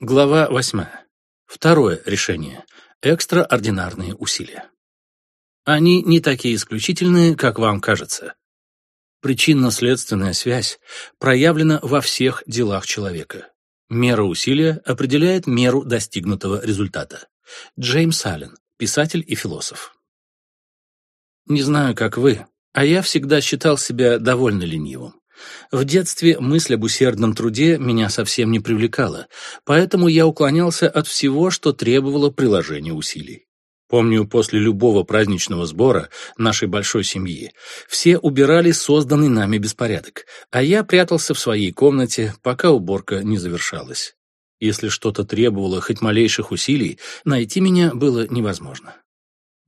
Глава 8. Второе решение. Экстраординарные усилия. Они не такие исключительные, как вам кажется. Причинно-следственная связь проявлена во всех делах человека. Мера усилия определяет меру достигнутого результата. Джеймс Аллен, писатель и философ. Не знаю, как вы, а я всегда считал себя довольно ленивым. В детстве мысль об усердном труде меня совсем не привлекала, поэтому я уклонялся от всего, что требовало приложения усилий. Помню, после любого праздничного сбора нашей большой семьи все убирали созданный нами беспорядок, а я прятался в своей комнате, пока уборка не завершалась. Если что-то требовало хоть малейших усилий, найти меня было невозможно.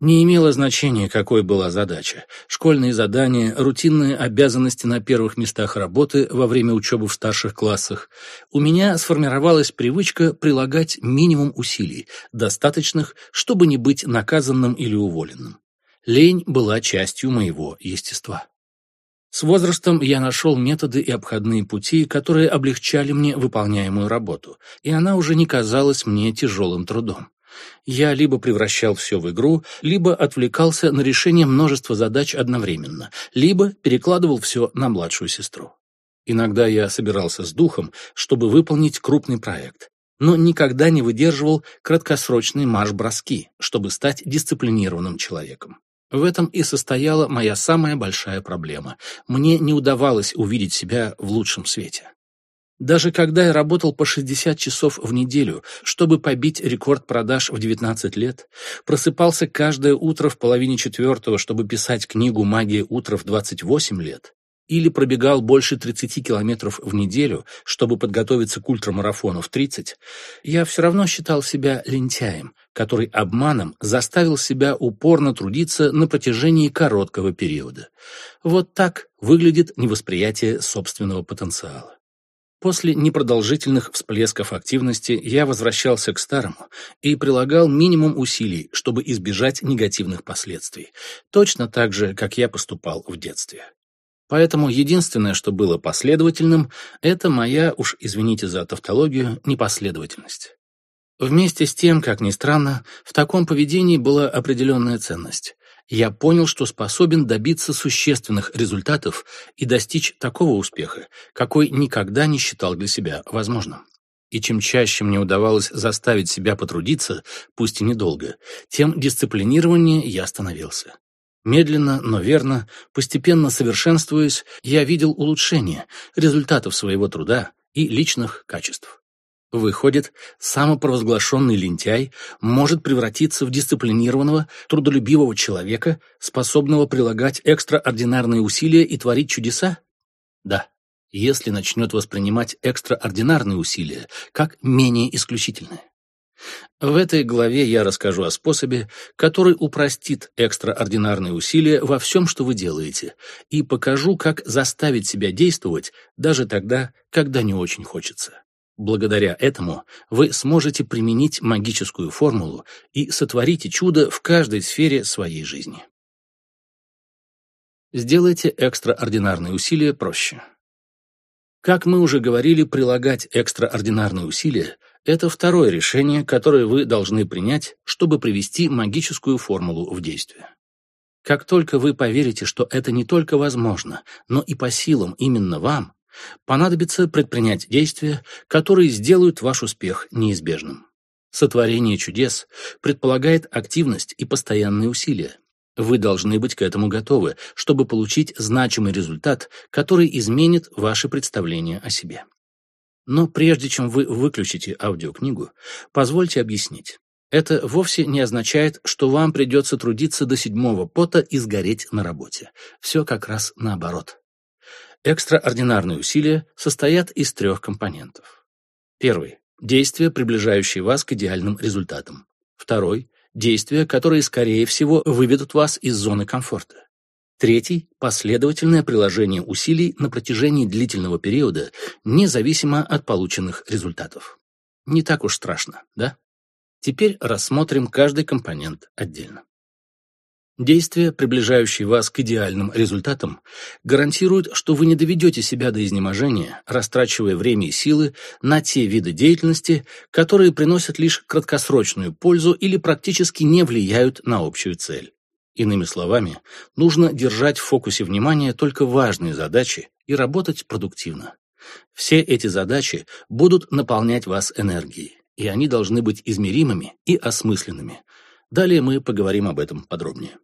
Не имело значения, какой была задача. Школьные задания, рутинные обязанности на первых местах работы во время учебы в старших классах. У меня сформировалась привычка прилагать минимум усилий, достаточных, чтобы не быть наказанным или уволенным. Лень была частью моего естества. С возрастом я нашел методы и обходные пути, которые облегчали мне выполняемую работу, и она уже не казалась мне тяжелым трудом. Я либо превращал все в игру, либо отвлекался на решение множества задач одновременно, либо перекладывал все на младшую сестру. Иногда я собирался с духом, чтобы выполнить крупный проект, но никогда не выдерживал краткосрочные марш-броски, чтобы стать дисциплинированным человеком. В этом и состояла моя самая большая проблема. Мне не удавалось увидеть себя в лучшем свете. Даже когда я работал по 60 часов в неделю, чтобы побить рекорд продаж в 19 лет, просыпался каждое утро в половине четвертого, чтобы писать книгу «Магия утра» в 28 лет, или пробегал больше 30 километров в неделю, чтобы подготовиться к ультрамарафону в 30, я все равно считал себя лентяем, который обманом заставил себя упорно трудиться на протяжении короткого периода. Вот так выглядит невосприятие собственного потенциала. После непродолжительных всплесков активности я возвращался к старому и прилагал минимум усилий, чтобы избежать негативных последствий, точно так же, как я поступал в детстве. Поэтому единственное, что было последовательным, это моя, уж извините за тавтологию, непоследовательность. Вместе с тем, как ни странно, в таком поведении была определенная ценность я понял, что способен добиться существенных результатов и достичь такого успеха, какой никогда не считал для себя возможным. И чем чаще мне удавалось заставить себя потрудиться, пусть и недолго, тем дисциплинированнее я становился. Медленно, но верно, постепенно совершенствуясь, я видел улучшение результатов своего труда и личных качеств. Выходит, самопровозглашенный лентяй может превратиться в дисциплинированного, трудолюбивого человека, способного прилагать экстраординарные усилия и творить чудеса? Да, если начнет воспринимать экстраординарные усилия как менее исключительные. В этой главе я расскажу о способе, который упростит экстраординарные усилия во всем, что вы делаете, и покажу, как заставить себя действовать даже тогда, когда не очень хочется. Благодаря этому вы сможете применить магическую формулу и сотворите чудо в каждой сфере своей жизни. Сделайте экстраординарные усилия проще. Как мы уже говорили, прилагать экстраординарные усилия – это второе решение, которое вы должны принять, чтобы привести магическую формулу в действие. Как только вы поверите, что это не только возможно, но и по силам именно вам, Понадобится предпринять действия, которые сделают ваш успех неизбежным. Сотворение чудес предполагает активность и постоянные усилия. Вы должны быть к этому готовы, чтобы получить значимый результат, который изменит ваше представление о себе. Но прежде чем вы выключите аудиокнигу, позвольте объяснить. Это вовсе не означает, что вам придется трудиться до седьмого пота и сгореть на работе. Все как раз наоборот. Экстраординарные усилия состоят из трех компонентов. Первый – действия, приближающие вас к идеальным результатам. Второй – действия, которые, скорее всего, выведут вас из зоны комфорта. Третий – последовательное приложение усилий на протяжении длительного периода, независимо от полученных результатов. Не так уж страшно, да? Теперь рассмотрим каждый компонент отдельно. Действия, приближающие вас к идеальным результатам, гарантируют, что вы не доведете себя до изнеможения, растрачивая время и силы на те виды деятельности, которые приносят лишь краткосрочную пользу или практически не влияют на общую цель. Иными словами, нужно держать в фокусе внимания только важные задачи и работать продуктивно. Все эти задачи будут наполнять вас энергией, и они должны быть измеримыми и осмысленными. Далее мы поговорим об этом подробнее.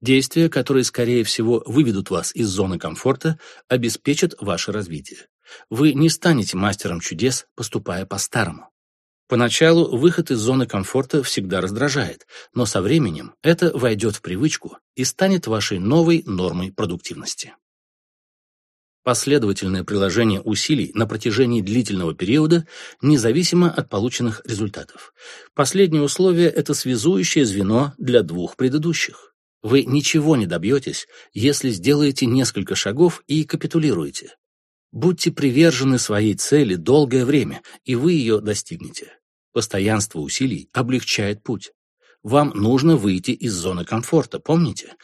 Действия, которые, скорее всего, выведут вас из зоны комфорта, обеспечат ваше развитие. Вы не станете мастером чудес, поступая по-старому. Поначалу выход из зоны комфорта всегда раздражает, но со временем это войдет в привычку и станет вашей новой нормой продуктивности. Последовательное приложение усилий на протяжении длительного периода независимо от полученных результатов. Последнее условие – это связующее звено для двух предыдущих. Вы ничего не добьетесь, если сделаете несколько шагов и капитулируете. Будьте привержены своей цели долгое время, и вы ее достигнете. Постоянство усилий облегчает путь. Вам нужно выйти из зоны комфорта, помните?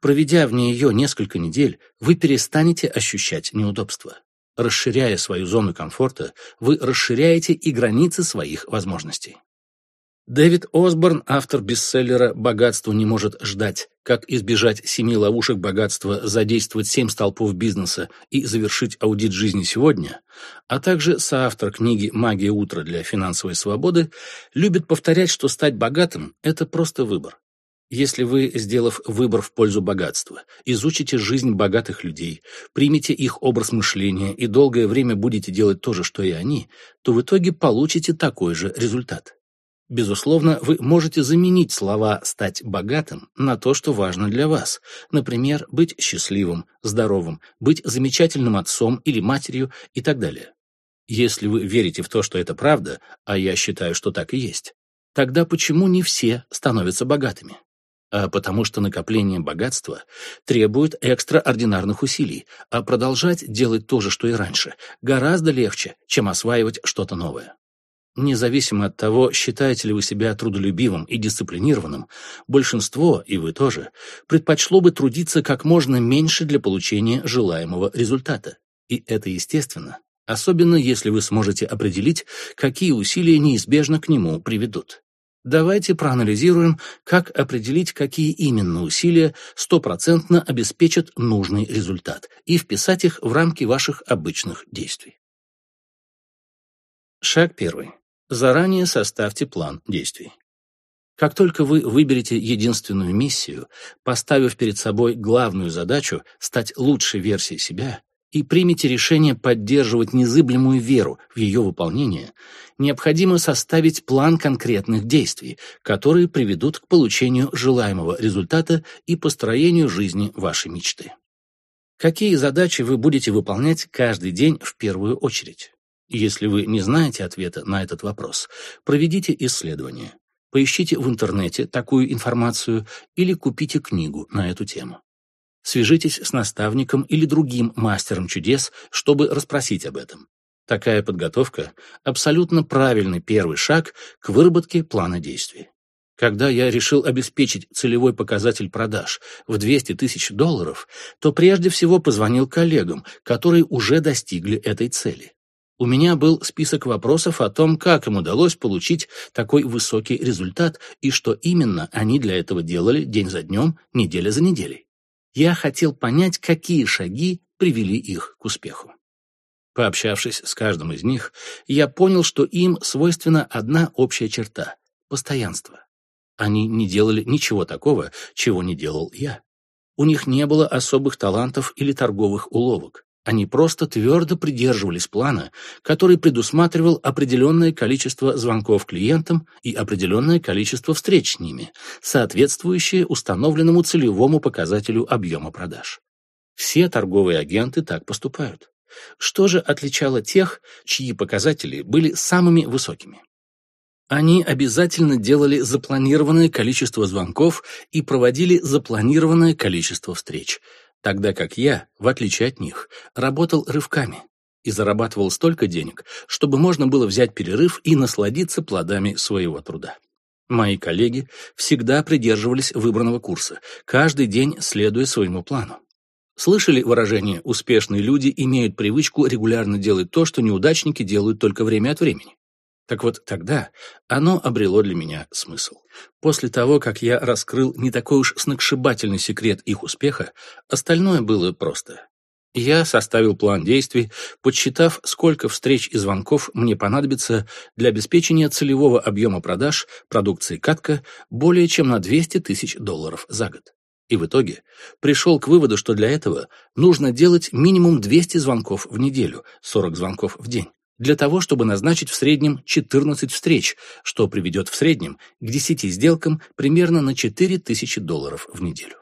Проведя в нее несколько недель, вы перестанете ощущать неудобства. Расширяя свою зону комфорта, вы расширяете и границы своих возможностей. Дэвид Осборн, автор бестселлера «Богатство не может ждать. Как избежать семи ловушек богатства, задействовать семь столпов бизнеса и завершить аудит жизни сегодня», а также соавтор книги «Магия утра для финансовой свободы», любит повторять, что стать богатым – это просто выбор. Если вы, сделав выбор в пользу богатства, изучите жизнь богатых людей, примете их образ мышления и долгое время будете делать то же, что и они, то в итоге получите такой же результат. Безусловно, вы можете заменить слова «стать богатым» на то, что важно для вас. Например, быть счастливым, здоровым, быть замечательным отцом или матерью и так далее. Если вы верите в то, что это правда, а я считаю, что так и есть, тогда почему не все становятся богатыми? А потому что накопление богатства требует экстраординарных усилий, а продолжать делать то же, что и раньше, гораздо легче, чем осваивать что-то новое. Независимо от того, считаете ли вы себя трудолюбивым и дисциплинированным, большинство, и вы тоже, предпочло бы трудиться как можно меньше для получения желаемого результата. И это естественно, особенно если вы сможете определить, какие усилия неизбежно к нему приведут. Давайте проанализируем, как определить, какие именно усилия стопроцентно обеспечат нужный результат, и вписать их в рамки ваших обычных действий. Шаг первый. Заранее составьте план действий. Как только вы выберете единственную миссию, поставив перед собой главную задачу стать лучшей версией себя, и примете решение поддерживать незыблемую веру в ее выполнение, необходимо составить план конкретных действий, которые приведут к получению желаемого результата и построению жизни вашей мечты. Какие задачи вы будете выполнять каждый день в первую очередь? Если вы не знаете ответа на этот вопрос, проведите исследование. Поищите в интернете такую информацию или купите книгу на эту тему. Свяжитесь с наставником или другим мастером чудес, чтобы расспросить об этом. Такая подготовка – абсолютно правильный первый шаг к выработке плана действий. Когда я решил обеспечить целевой показатель продаж в 200 тысяч долларов, то прежде всего позвонил коллегам, которые уже достигли этой цели. У меня был список вопросов о том, как им удалось получить такой высокий результат и что именно они для этого делали день за днем, неделя за неделей. Я хотел понять, какие шаги привели их к успеху. Пообщавшись с каждым из них, я понял, что им свойственна одна общая черта – постоянство. Они не делали ничего такого, чего не делал я. У них не было особых талантов или торговых уловок. Они просто твердо придерживались плана, который предусматривал определенное количество звонков клиентам и определенное количество встреч с ними, соответствующее установленному целевому показателю объема продаж. Все торговые агенты так поступают. Что же отличало тех, чьи показатели были самыми высокими? Они обязательно делали запланированное количество звонков и проводили запланированное количество встреч – Тогда как я, в отличие от них, работал рывками и зарабатывал столько денег, чтобы можно было взять перерыв и насладиться плодами своего труда. Мои коллеги всегда придерживались выбранного курса, каждый день следуя своему плану. Слышали выражение «успешные люди имеют привычку регулярно делать то, что неудачники делают только время от времени»? Так вот, тогда оно обрело для меня смысл. После того, как я раскрыл не такой уж сногсшибательный секрет их успеха, остальное было просто. Я составил план действий, подсчитав, сколько встреч и звонков мне понадобится для обеспечения целевого объема продаж продукции «Катка» более чем на 200 тысяч долларов за год. И в итоге пришел к выводу, что для этого нужно делать минимум 200 звонков в неделю, 40 звонков в день, для того, чтобы назначить в среднем 14 встреч, что приведет в среднем к 10 сделкам примерно на 4000 долларов в неделю.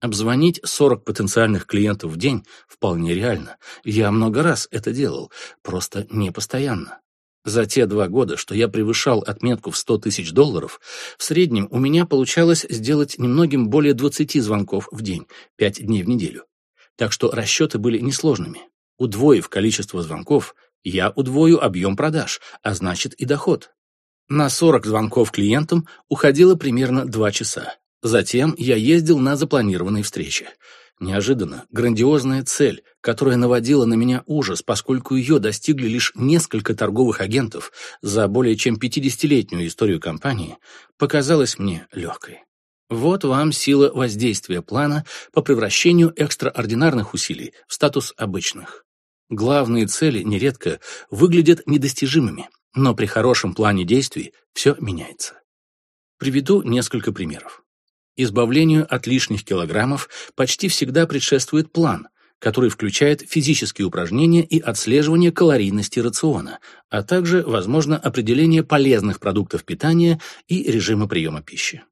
Обзвонить 40 потенциальных клиентов в день вполне реально. Я много раз это делал, просто не постоянно. За те два года, что я превышал отметку в 100 тысяч долларов, в среднем у меня получалось сделать немногим более 20 звонков в день, 5 дней в неделю. Так что расчеты были несложными. Удвоив количество звонков, я удвою объем продаж, а значит и доход. На 40 звонков клиентам уходило примерно 2 часа. Затем я ездил на запланированные встречи. Неожиданно грандиозная цель, которая наводила на меня ужас, поскольку ее достигли лишь несколько торговых агентов за более чем 50-летнюю историю компании, показалась мне легкой. Вот вам сила воздействия плана по превращению экстраординарных усилий в статус обычных. Главные цели нередко выглядят недостижимыми, но при хорошем плане действий все меняется. Приведу несколько примеров. Избавлению от лишних килограммов почти всегда предшествует план, который включает физические упражнения и отслеживание калорийности рациона, а также, возможно, определение полезных продуктов питания и режима приема пищи.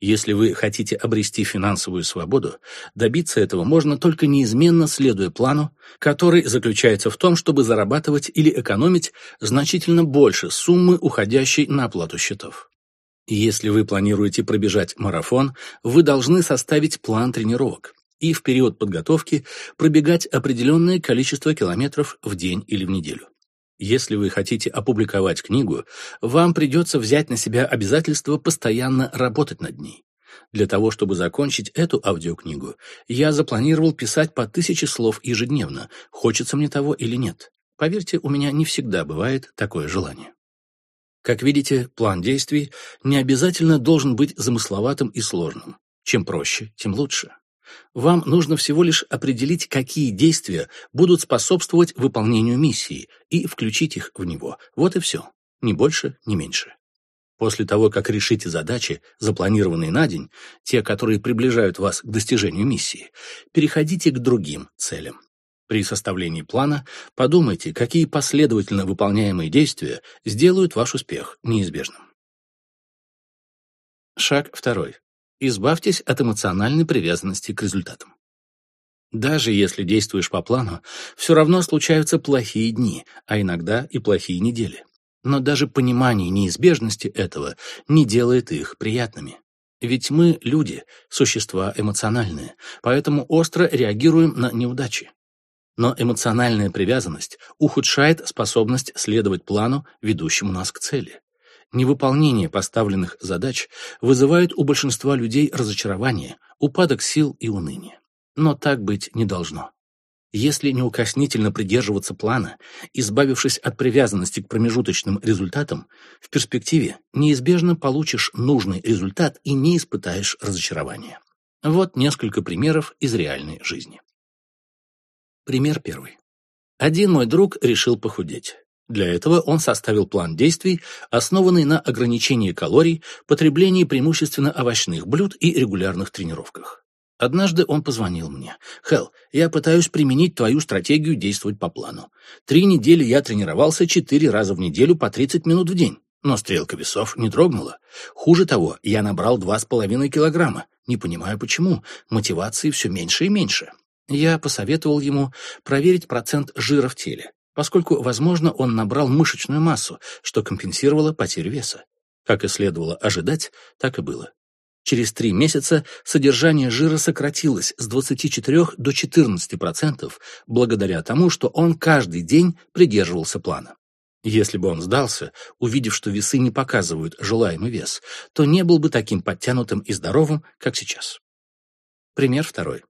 Если вы хотите обрести финансовую свободу, добиться этого можно только неизменно следуя плану, который заключается в том, чтобы зарабатывать или экономить значительно больше суммы, уходящей на оплату счетов. Если вы планируете пробежать марафон, вы должны составить план тренировок и в период подготовки пробегать определенное количество километров в день или в неделю. Если вы хотите опубликовать книгу, вам придется взять на себя обязательство постоянно работать над ней. Для того, чтобы закончить эту аудиокнигу, я запланировал писать по тысяче слов ежедневно, хочется мне того или нет. Поверьте, у меня не всегда бывает такое желание. Как видите, план действий не обязательно должен быть замысловатым и сложным. Чем проще, тем лучше. Вам нужно всего лишь определить, какие действия будут способствовать выполнению миссии, и включить их в него. Вот и все. Ни больше, ни меньше. После того, как решите задачи, запланированные на день, те, которые приближают вас к достижению миссии, переходите к другим целям. При составлении плана подумайте, какие последовательно выполняемые действия сделают ваш успех неизбежным. Шаг второй. Избавьтесь от эмоциональной привязанности к результатам. Даже если действуешь по плану, все равно случаются плохие дни, а иногда и плохие недели. Но даже понимание неизбежности этого не делает их приятными. Ведь мы, люди, существа эмоциональные, поэтому остро реагируем на неудачи. Но эмоциональная привязанность ухудшает способность следовать плану, ведущему нас к цели. Невыполнение поставленных задач вызывает у большинства людей разочарование, упадок сил и уныние. Но так быть не должно. Если неукоснительно придерживаться плана, избавившись от привязанности к промежуточным результатам, в перспективе неизбежно получишь нужный результат и не испытаешь разочарования. Вот несколько примеров из реальной жизни. Пример первый. Один мой друг решил похудеть. Для этого он составил план действий, основанный на ограничении калорий, потреблении преимущественно овощных блюд и регулярных тренировках. Однажды он позвонил мне. «Хелл, я пытаюсь применить твою стратегию действовать по плану. Три недели я тренировался четыре раза в неделю по 30 минут в день, но стрелка весов не дрогнула. Хуже того, я набрал два с половиной килограмма. Не понимаю почему. Мотивации все меньше и меньше. Я посоветовал ему проверить процент жира в теле, поскольку, возможно, он набрал мышечную массу, что компенсировало потерю веса. Как и следовало ожидать, так и было. Через три месяца содержание жира сократилось с 24 до 14% благодаря тому, что он каждый день придерживался плана. Если бы он сдался, увидев, что весы не показывают желаемый вес, то не был бы таким подтянутым и здоровым, как сейчас. Пример второй.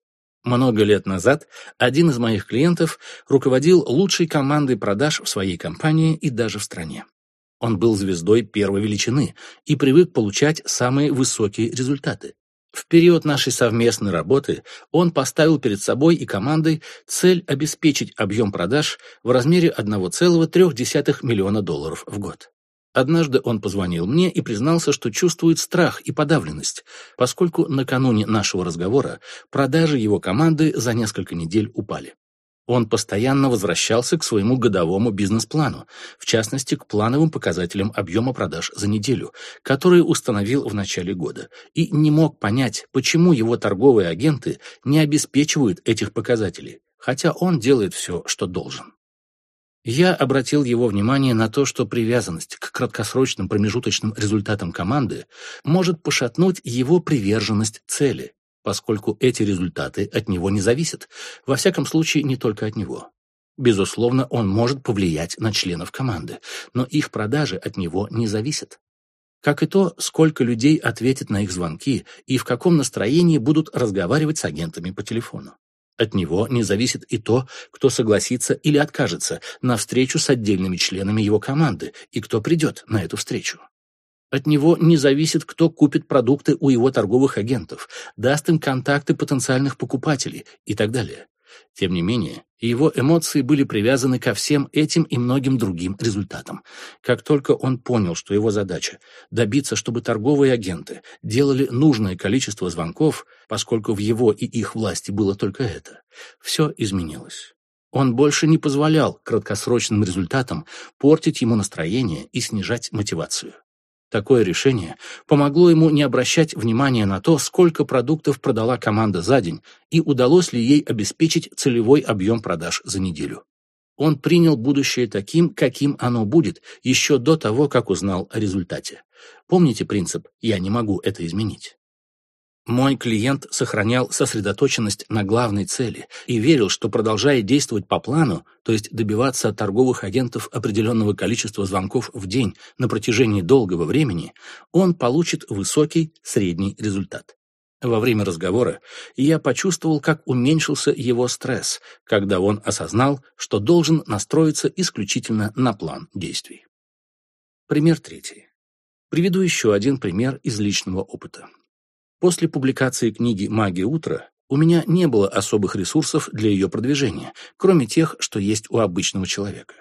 Много лет назад один из моих клиентов руководил лучшей командой продаж в своей компании и даже в стране. Он был звездой первой величины и привык получать самые высокие результаты. В период нашей совместной работы он поставил перед собой и командой цель обеспечить объем продаж в размере 1,3 миллиона долларов в год. Однажды он позвонил мне и признался, что чувствует страх и подавленность, поскольку накануне нашего разговора продажи его команды за несколько недель упали. Он постоянно возвращался к своему годовому бизнес-плану, в частности, к плановым показателям объема продаж за неделю, которые установил в начале года, и не мог понять, почему его торговые агенты не обеспечивают этих показателей, хотя он делает все, что должен. Я обратил его внимание на то, что привязанность к краткосрочным промежуточным результатам команды может пошатнуть его приверженность цели, поскольку эти результаты от него не зависят, во всяком случае не только от него. Безусловно, он может повлиять на членов команды, но их продажи от него не зависят. Как и то, сколько людей ответит на их звонки и в каком настроении будут разговаривать с агентами по телефону. От него не зависит и то, кто согласится или откажется на встречу с отдельными членами его команды и кто придет на эту встречу. От него не зависит, кто купит продукты у его торговых агентов, даст им контакты потенциальных покупателей и так далее. Тем не менее, его эмоции были привязаны ко всем этим и многим другим результатам. Как только он понял, что его задача – добиться, чтобы торговые агенты делали нужное количество звонков, поскольку в его и их власти было только это, все изменилось. Он больше не позволял краткосрочным результатам портить ему настроение и снижать мотивацию. Такое решение помогло ему не обращать внимания на то, сколько продуктов продала команда за день и удалось ли ей обеспечить целевой объем продаж за неделю. Он принял будущее таким, каким оно будет, еще до того, как узнал о результате. Помните принцип «я не могу это изменить»? Мой клиент сохранял сосредоточенность на главной цели и верил, что продолжая действовать по плану, то есть добиваться от торговых агентов определенного количества звонков в день на протяжении долгого времени, он получит высокий средний результат. Во время разговора я почувствовал, как уменьшился его стресс, когда он осознал, что должен настроиться исключительно на план действий. Пример третий. Приведу еще один пример из личного опыта. После публикации книги «Магия утра» у меня не было особых ресурсов для ее продвижения, кроме тех, что есть у обычного человека.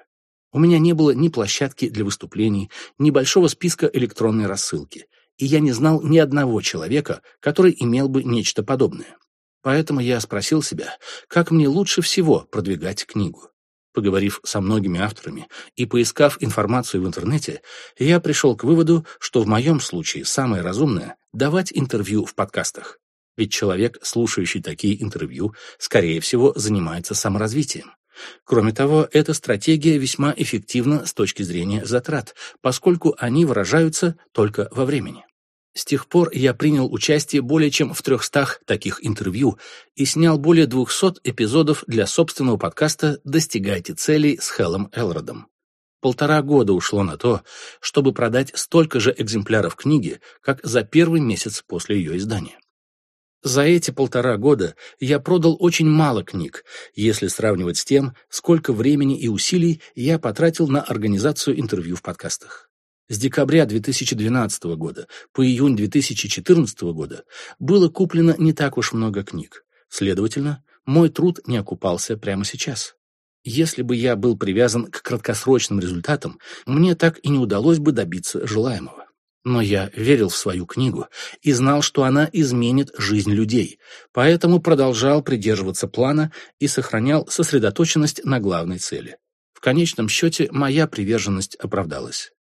У меня не было ни площадки для выступлений, ни большого списка электронной рассылки, и я не знал ни одного человека, который имел бы нечто подобное. Поэтому я спросил себя, как мне лучше всего продвигать книгу. Поговорив со многими авторами и поискав информацию в интернете, я пришел к выводу, что в моем случае самое разумное – давать интервью в подкастах. Ведь человек, слушающий такие интервью, скорее всего, занимается саморазвитием. Кроме того, эта стратегия весьма эффективна с точки зрения затрат, поскольку они выражаются только во времени. С тех пор я принял участие более чем в 300 таких интервью и снял более 200 эпизодов для собственного подкаста «Достигайте целей» с Хеллом Элродом. Полтора года ушло на то, чтобы продать столько же экземпляров книги, как за первый месяц после ее издания. За эти полтора года я продал очень мало книг, если сравнивать с тем, сколько времени и усилий я потратил на организацию интервью в подкастах. С декабря 2012 года по июнь 2014 года было куплено не так уж много книг. Следовательно, мой труд не окупался прямо сейчас. Если бы я был привязан к краткосрочным результатам, мне так и не удалось бы добиться желаемого. Но я верил в свою книгу и знал, что она изменит жизнь людей, поэтому продолжал придерживаться плана и сохранял сосредоточенность на главной цели. В конечном счете, моя приверженность оправдалась.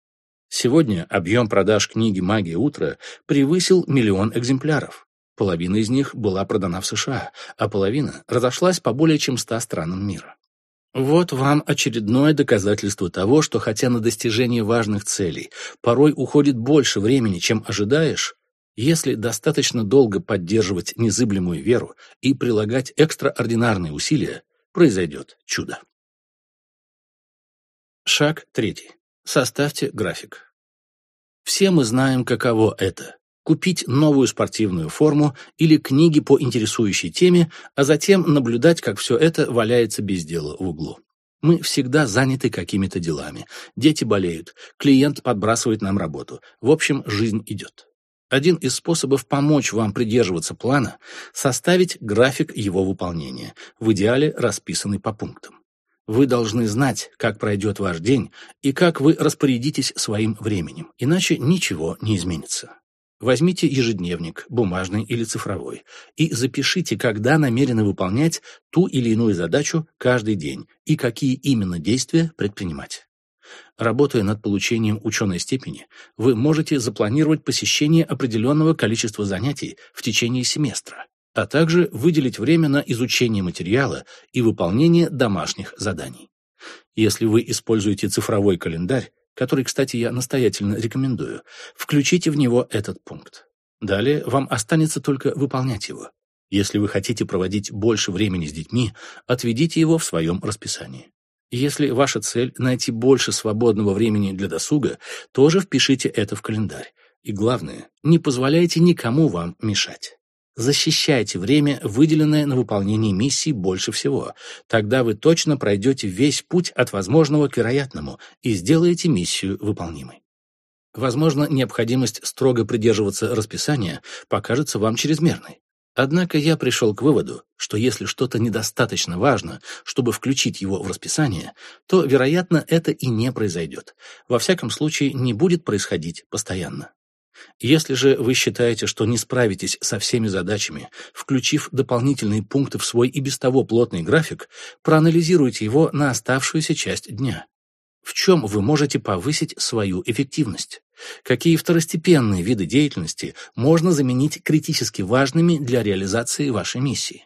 Сегодня объем продаж книги «Магия утра» превысил миллион экземпляров. Половина из них была продана в США, а половина разошлась по более чем ста странам мира. Вот вам очередное доказательство того, что хотя на достижение важных целей порой уходит больше времени, чем ожидаешь, если достаточно долго поддерживать незыблемую веру и прилагать экстраординарные усилия, произойдет чудо. Шаг третий. Составьте график. Все мы знаем, каково это – купить новую спортивную форму или книги по интересующей теме, а затем наблюдать, как все это валяется без дела в углу. Мы всегда заняты какими-то делами. Дети болеют, клиент подбрасывает нам работу. В общем, жизнь идет. Один из способов помочь вам придерживаться плана – составить график его выполнения, в идеале расписанный по пунктам. Вы должны знать, как пройдет ваш день и как вы распорядитесь своим временем, иначе ничего не изменится. Возьмите ежедневник, бумажный или цифровой, и запишите, когда намерены выполнять ту или иную задачу каждый день и какие именно действия предпринимать. Работая над получением ученой степени, вы можете запланировать посещение определенного количества занятий в течение семестра, а также выделить время на изучение материала и выполнение домашних заданий. Если вы используете цифровой календарь, который, кстати, я настоятельно рекомендую, включите в него этот пункт. Далее вам останется только выполнять его. Если вы хотите проводить больше времени с детьми, отведите его в своем расписании. Если ваша цель – найти больше свободного времени для досуга, тоже впишите это в календарь. И главное, не позволяйте никому вам мешать. Защищайте время, выделенное на выполнение миссии больше всего. Тогда вы точно пройдете весь путь от возможного к вероятному и сделаете миссию выполнимой. Возможно, необходимость строго придерживаться расписания покажется вам чрезмерной. Однако я пришел к выводу, что если что-то недостаточно важно, чтобы включить его в расписание, то, вероятно, это и не произойдет. Во всяком случае, не будет происходить постоянно. Если же вы считаете, что не справитесь со всеми задачами, включив дополнительные пункты в свой и без того плотный график, проанализируйте его на оставшуюся часть дня. В чем вы можете повысить свою эффективность? Какие второстепенные виды деятельности можно заменить критически важными для реализации вашей миссии?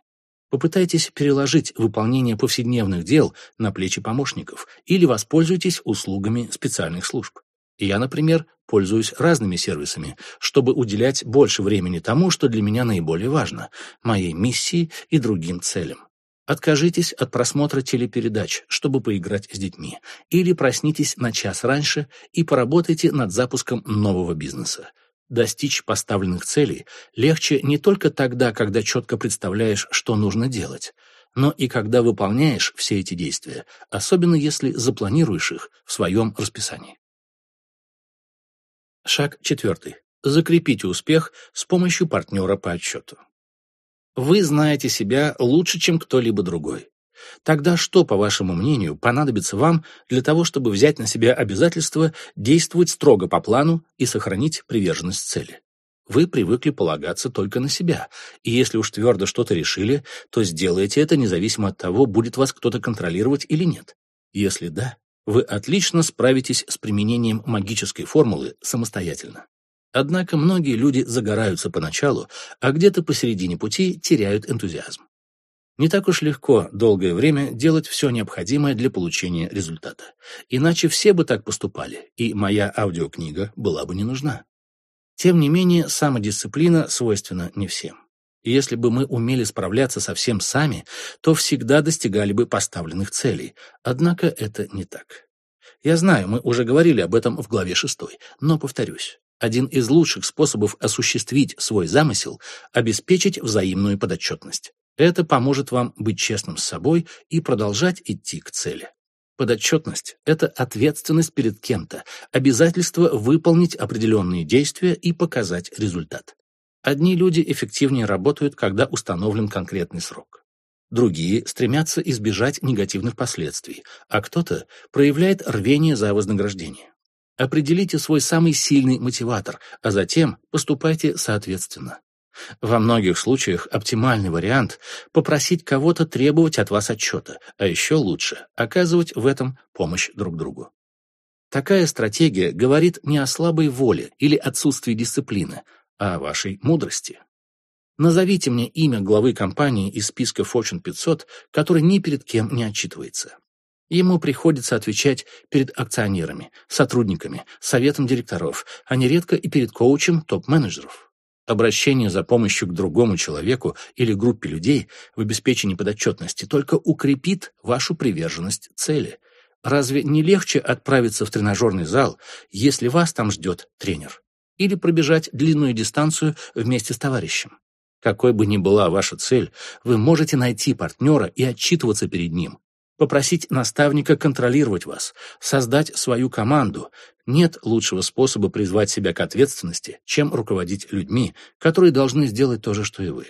Попытайтесь переложить выполнение повседневных дел на плечи помощников или воспользуйтесь услугами специальных служб. Я, например, пользуюсь разными сервисами, чтобы уделять больше времени тому, что для меня наиболее важно – моей миссии и другим целям. Откажитесь от просмотра телепередач, чтобы поиграть с детьми, или проснитесь на час раньше и поработайте над запуском нового бизнеса. Достичь поставленных целей легче не только тогда, когда четко представляешь, что нужно делать, но и когда выполняешь все эти действия, особенно если запланируешь их в своем расписании. Шаг четвертый. Закрепите успех с помощью партнера по отчету. Вы знаете себя лучше, чем кто-либо другой. Тогда что, по вашему мнению, понадобится вам для того, чтобы взять на себя обязательство действовать строго по плану и сохранить приверженность цели? Вы привыкли полагаться только на себя, и если уж твердо что-то решили, то сделайте это независимо от того, будет вас кто-то контролировать или нет. Если да, вы отлично справитесь с применением магической формулы самостоятельно. Однако многие люди загораются поначалу, а где-то посередине пути теряют энтузиазм. Не так уж легко долгое время делать все необходимое для получения результата. Иначе все бы так поступали, и моя аудиокнига была бы не нужна. Тем не менее, самодисциплина свойственна не всем. И если бы мы умели справляться со всем сами, то всегда достигали бы поставленных целей. Однако это не так. Я знаю, мы уже говорили об этом в главе 6, но повторюсь. Один из лучших способов осуществить свой замысел – обеспечить взаимную подотчетность. Это поможет вам быть честным с собой и продолжать идти к цели. Подотчетность – это ответственность перед кем-то, обязательство выполнить определенные действия и показать результат. Одни люди эффективнее работают, когда установлен конкретный срок. Другие стремятся избежать негативных последствий, а кто-то проявляет рвение за вознаграждение. Определите свой самый сильный мотиватор, а затем поступайте соответственно. Во многих случаях оптимальный вариант – попросить кого-то требовать от вас отчета, а еще лучше – оказывать в этом помощь друг другу. Такая стратегия говорит не о слабой воле или отсутствии дисциплины, а о вашей мудрости. Назовите мне имя главы компании из списка Fortune 500, который ни перед кем не отчитывается. Ему приходится отвечать перед акционерами, сотрудниками, советом директоров, а нередко и перед коучем топ-менеджеров. Обращение за помощью к другому человеку или группе людей в обеспечении подотчетности только укрепит вашу приверженность цели. Разве не легче отправиться в тренажерный зал, если вас там ждет тренер? Или пробежать длинную дистанцию вместе с товарищем? Какой бы ни была ваша цель, вы можете найти партнера и отчитываться перед ним, попросить наставника контролировать вас, создать свою команду. Нет лучшего способа призвать себя к ответственности, чем руководить людьми, которые должны сделать то же, что и вы.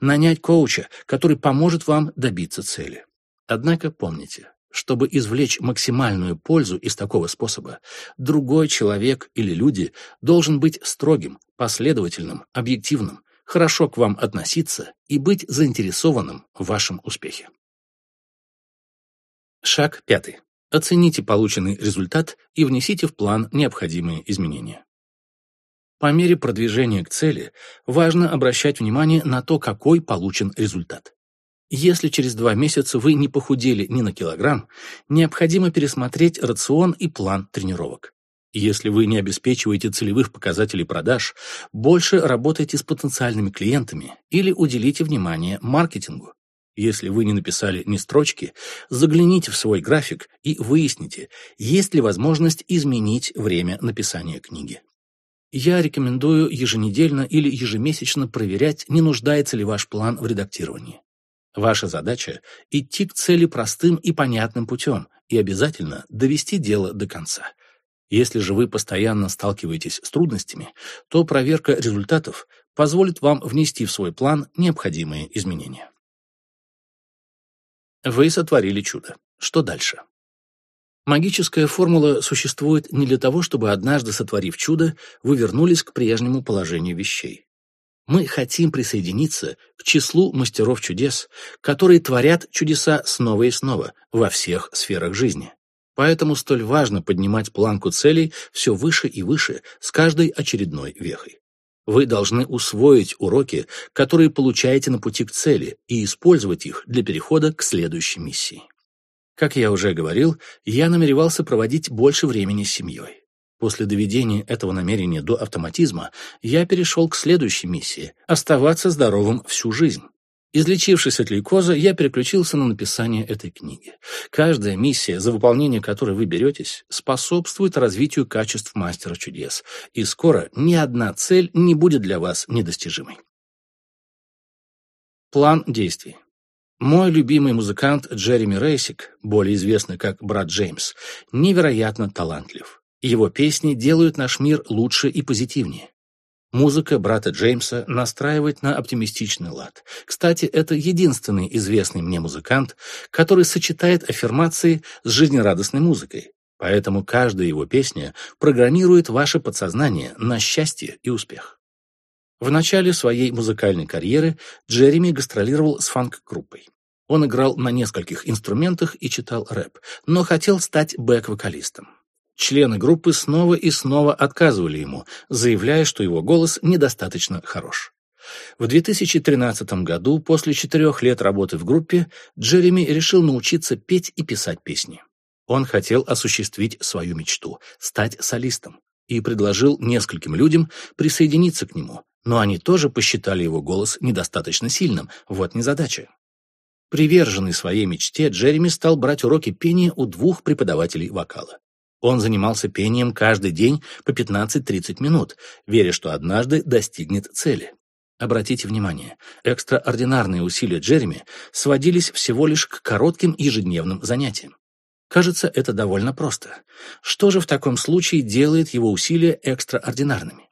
Нанять коуча, который поможет вам добиться цели. Однако помните, чтобы извлечь максимальную пользу из такого способа, другой человек или люди должен быть строгим, последовательным, объективным, хорошо к вам относиться и быть заинтересованным в вашем успехе. Шаг пятый. Оцените полученный результат и внесите в план необходимые изменения. По мере продвижения к цели важно обращать внимание на то, какой получен результат. Если через два месяца вы не похудели ни на килограмм, необходимо пересмотреть рацион и план тренировок. Если вы не обеспечиваете целевых показателей продаж, больше работайте с потенциальными клиентами или уделите внимание маркетингу. Если вы не написали ни строчки, загляните в свой график и выясните, есть ли возможность изменить время написания книги. Я рекомендую еженедельно или ежемесячно проверять, не нуждается ли ваш план в редактировании. Ваша задача – идти к цели простым и понятным путем и обязательно довести дело до конца. Если же вы постоянно сталкиваетесь с трудностями, то проверка результатов позволит вам внести в свой план необходимые изменения. Вы сотворили чудо. Что дальше? Магическая формула существует не для того, чтобы однажды сотворив чудо, вы вернулись к прежнему положению вещей. Мы хотим присоединиться к числу мастеров чудес, которые творят чудеса снова и снова во всех сферах жизни. Поэтому столь важно поднимать планку целей все выше и выше с каждой очередной вехой. Вы должны усвоить уроки, которые получаете на пути к цели, и использовать их для перехода к следующей миссии. Как я уже говорил, я намеревался проводить больше времени с семьей. После доведения этого намерения до автоматизма я перешел к следующей миссии – оставаться здоровым всю жизнь. Излечившись от лейкоза, я переключился на написание этой книги. Каждая миссия, за выполнение которой вы беретесь, способствует развитию качеств мастера чудес, и скоро ни одна цель не будет для вас недостижимой. План действий. Мой любимый музыкант Джереми Рейсик, более известный как брат Джеймс, невероятно талантлив. Его песни делают наш мир лучше и позитивнее. Музыка брата Джеймса настраивает на оптимистичный лад. Кстати, это единственный известный мне музыкант, который сочетает аффирмации с жизнерадостной музыкой. Поэтому каждая его песня программирует ваше подсознание на счастье и успех. В начале своей музыкальной карьеры Джереми гастролировал с фанк-группой. Он играл на нескольких инструментах и читал рэп, но хотел стать бэк-вокалистом. Члены группы снова и снова отказывали ему, заявляя, что его голос недостаточно хорош. В 2013 году, после четырех лет работы в группе, Джереми решил научиться петь и писать песни. Он хотел осуществить свою мечту – стать солистом, и предложил нескольким людям присоединиться к нему, но они тоже посчитали его голос недостаточно сильным, вот незадача. Приверженный своей мечте, Джереми стал брать уроки пения у двух преподавателей вокала. Он занимался пением каждый день по 15-30 минут, веря, что однажды достигнет цели. Обратите внимание, экстраординарные усилия Джереми сводились всего лишь к коротким ежедневным занятиям. Кажется, это довольно просто. Что же в таком случае делает его усилия экстраординарными?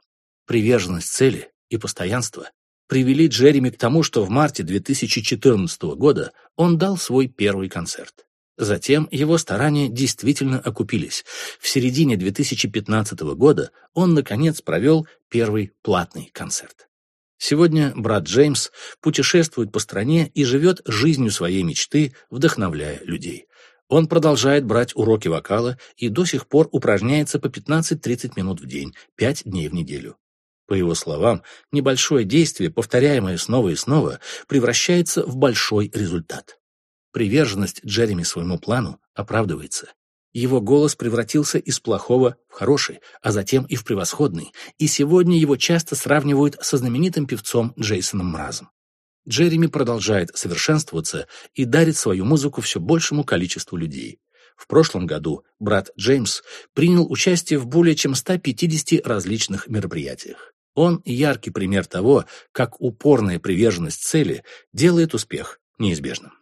Приверженность цели и постоянство привели Джереми к тому, что в марте 2014 года он дал свой первый концерт. Затем его старания действительно окупились. В середине 2015 года он, наконец, провел первый платный концерт. Сегодня брат Джеймс путешествует по стране и живет жизнью своей мечты, вдохновляя людей. Он продолжает брать уроки вокала и до сих пор упражняется по 15-30 минут в день, 5 дней в неделю. По его словам, небольшое действие, повторяемое снова и снова, превращается в большой результат. Приверженность Джереми своему плану оправдывается. Его голос превратился из плохого в хороший, а затем и в превосходный, и сегодня его часто сравнивают со знаменитым певцом Джейсоном Мразом. Джереми продолжает совершенствоваться и дарит свою музыку все большему количеству людей. В прошлом году брат Джеймс принял участие в более чем 150 различных мероприятиях. Он яркий пример того, как упорная приверженность цели делает успех неизбежным.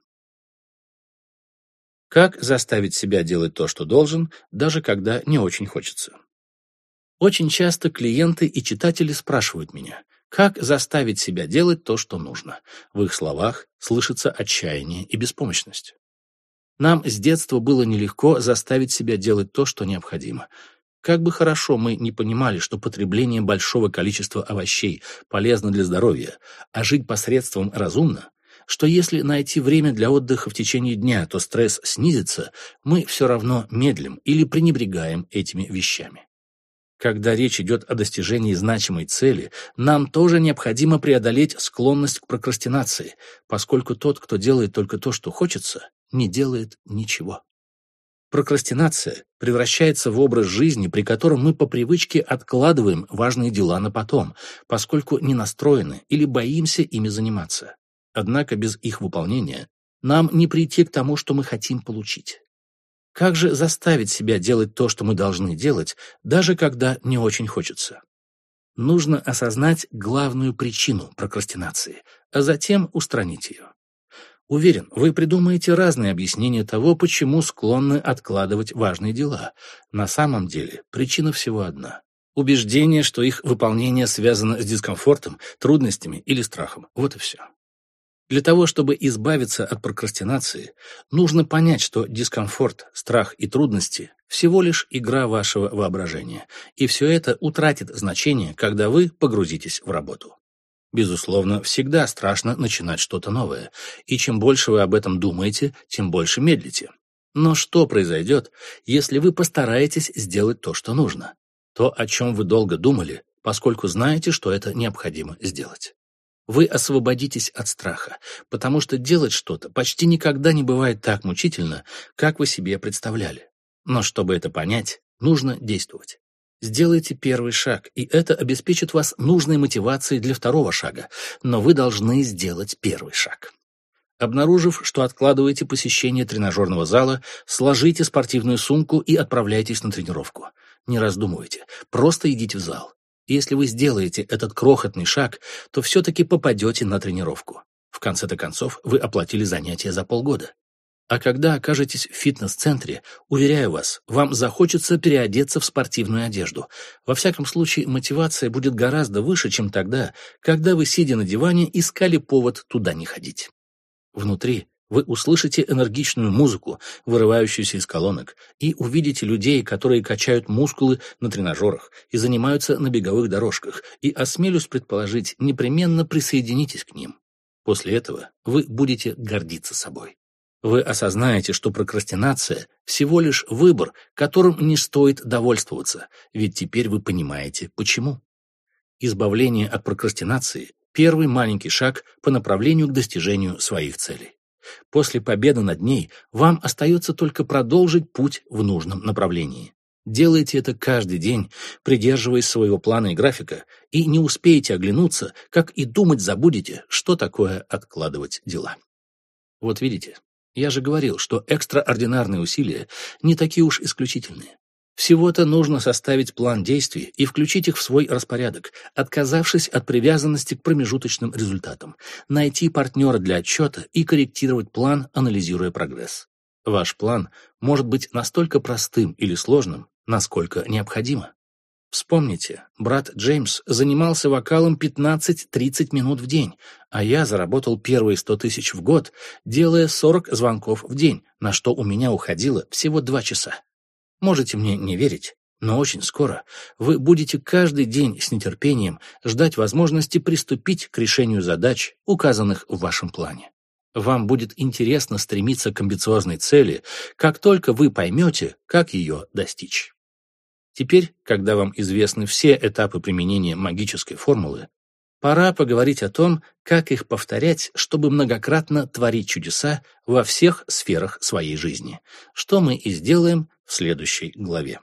Как заставить себя делать то, что должен, даже когда не очень хочется? Очень часто клиенты и читатели спрашивают меня, как заставить себя делать то, что нужно. В их словах слышится отчаяние и беспомощность. Нам с детства было нелегко заставить себя делать то, что необходимо. Как бы хорошо мы не понимали, что потребление большого количества овощей полезно для здоровья, а жить посредством разумно, что если найти время для отдыха в течение дня, то стресс снизится, мы все равно медлим или пренебрегаем этими вещами. Когда речь идет о достижении значимой цели, нам тоже необходимо преодолеть склонность к прокрастинации, поскольку тот, кто делает только то, что хочется, не делает ничего. Прокрастинация превращается в образ жизни, при котором мы по привычке откладываем важные дела на потом, поскольку не настроены или боимся ими заниматься. Однако без их выполнения нам не прийти к тому, что мы хотим получить. Как же заставить себя делать то, что мы должны делать, даже когда не очень хочется? Нужно осознать главную причину прокрастинации, а затем устранить ее. Уверен, вы придумаете разные объяснения того, почему склонны откладывать важные дела. На самом деле причина всего одна. Убеждение, что их выполнение связано с дискомфортом, трудностями или страхом. Вот и все. Для того, чтобы избавиться от прокрастинации, нужно понять, что дискомфорт, страх и трудности – всего лишь игра вашего воображения, и все это утратит значение, когда вы погрузитесь в работу. Безусловно, всегда страшно начинать что-то новое, и чем больше вы об этом думаете, тем больше медлите. Но что произойдет, если вы постараетесь сделать то, что нужно? То, о чем вы долго думали, поскольку знаете, что это необходимо сделать. Вы освободитесь от страха, потому что делать что-то почти никогда не бывает так мучительно, как вы себе представляли. Но чтобы это понять, нужно действовать. Сделайте первый шаг, и это обеспечит вас нужной мотивацией для второго шага, но вы должны сделать первый шаг. Обнаружив, что откладываете посещение тренажерного зала, сложите спортивную сумку и отправляйтесь на тренировку. Не раздумывайте, просто идите в зал. Если вы сделаете этот крохотный шаг, то все-таки попадете на тренировку. В конце-то концов, вы оплатили занятия за полгода. А когда окажетесь в фитнес-центре, уверяю вас, вам захочется переодеться в спортивную одежду. Во всяком случае, мотивация будет гораздо выше, чем тогда, когда вы, сидя на диване, искали повод туда не ходить. Внутри вы услышите энергичную музыку, вырывающуюся из колонок, и увидите людей, которые качают мускулы на тренажерах и занимаются на беговых дорожках, и, осмелюсь предположить, непременно присоединитесь к ним. После этого вы будете гордиться собой. Вы осознаете, что прокрастинация – всего лишь выбор, которым не стоит довольствоваться, ведь теперь вы понимаете, почему. Избавление от прокрастинации – первый маленький шаг по направлению к достижению своих целей. После победы над ней вам остается только продолжить путь в нужном направлении. Делайте это каждый день, придерживаясь своего плана и графика, и не успеете оглянуться, как и думать забудете, что такое откладывать дела. Вот видите, я же говорил, что экстраординарные усилия не такие уж исключительные. Всего-то нужно составить план действий и включить их в свой распорядок, отказавшись от привязанности к промежуточным результатам, найти партнера для отчета и корректировать план, анализируя прогресс. Ваш план может быть настолько простым или сложным, насколько необходимо. Вспомните, брат Джеймс занимался вокалом 15-30 минут в день, а я заработал первые 100 тысяч в год, делая 40 звонков в день, на что у меня уходило всего 2 часа. Можете мне не верить, но очень скоро вы будете каждый день с нетерпением ждать возможности приступить к решению задач, указанных в вашем плане. Вам будет интересно стремиться к амбициозной цели, как только вы поймете, как ее достичь. Теперь, когда вам известны все этапы применения магической формулы, пора поговорить о том, как их повторять, чтобы многократно творить чудеса во всех сферах своей жизни, что мы и сделаем в следующей главе.